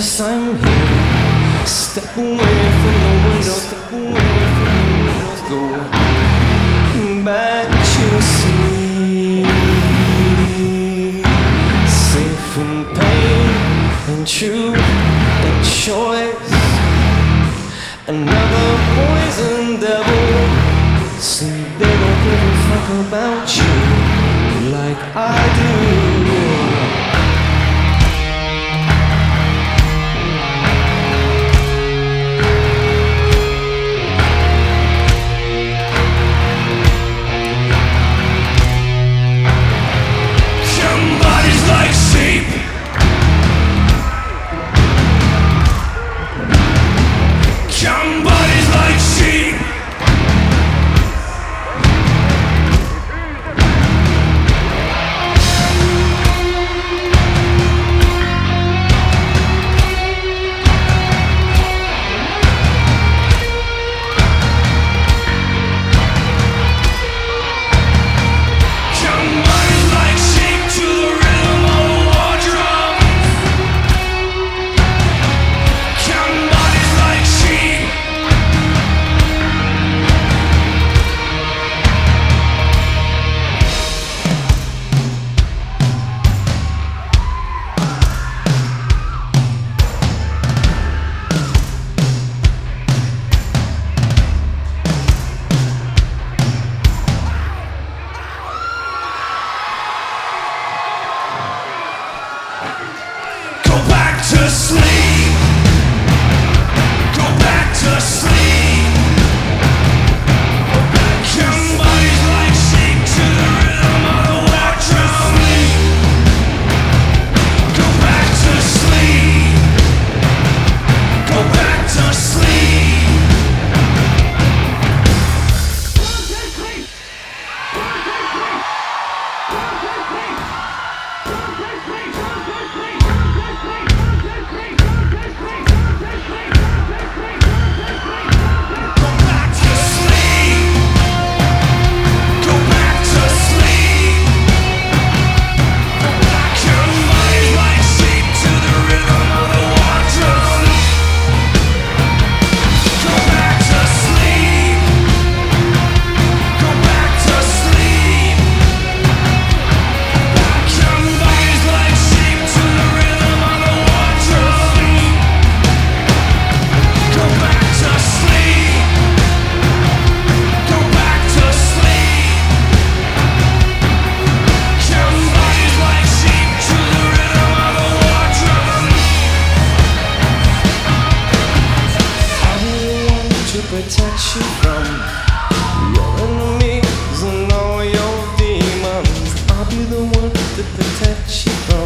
just I'm here. Step away from the window, step away from the window. Go back to sleep. Safe from pain and true and choice. Another poison devil. See, they don't give a fuck about you like I do. to sleep. the one to protect you from.